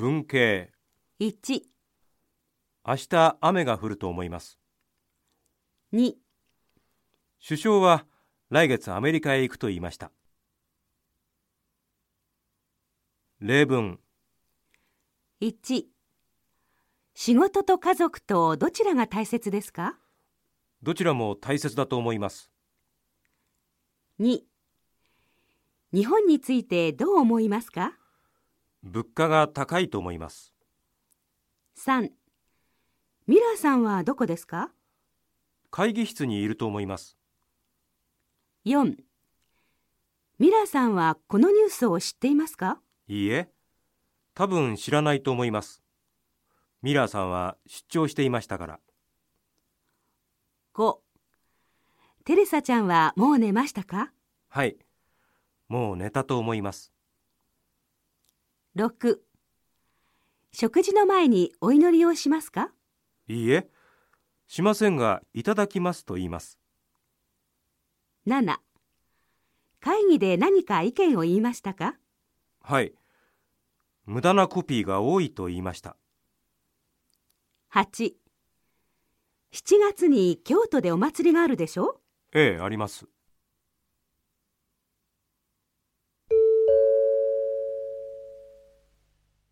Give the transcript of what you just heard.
文系。1、明日雨が降ると思います。2、首相は来月アメリカへ行くと言いました。例文。1仕事と家族とどちらが大切ですか？どちらも大切だと思います。2日本についてどう思いますか？物価が高いと思います。3ミラーさんはどこですか？会議室にいると思います。4ミラーさんはこのニュースを知っていますか？いいえ。多分知らないと思います。ミラーさんは出張していましたから。5テレサちゃんはもう寝ましたか？はい。もう寝たと思います6食事の前にお祈りをしますか？いいえ。しませんがいただきますと言います。7会議で何か意見を言いましたか？はい。無駄なコピーが多いと言いました。8 7月に京都でお祭りがあるでしょ？ええあります